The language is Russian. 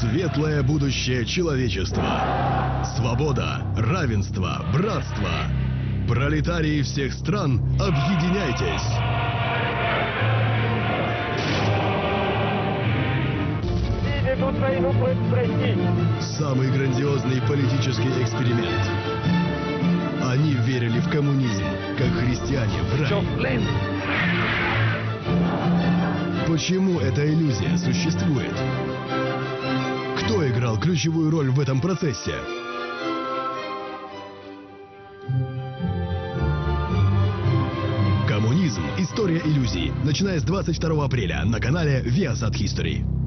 Светлое будущее человечества. Свобода, равенство, братство. Пролетарии всех стран, объединяйтесь! Самый грандиозный политический эксперимент. Они верили в коммунизм, как христиане в рай. Почему эта иллюзия существует? Ключевую роль в этом процессе? Коммунизм. История иллюзий. Начиная с 22 апреля на канале Viasat History.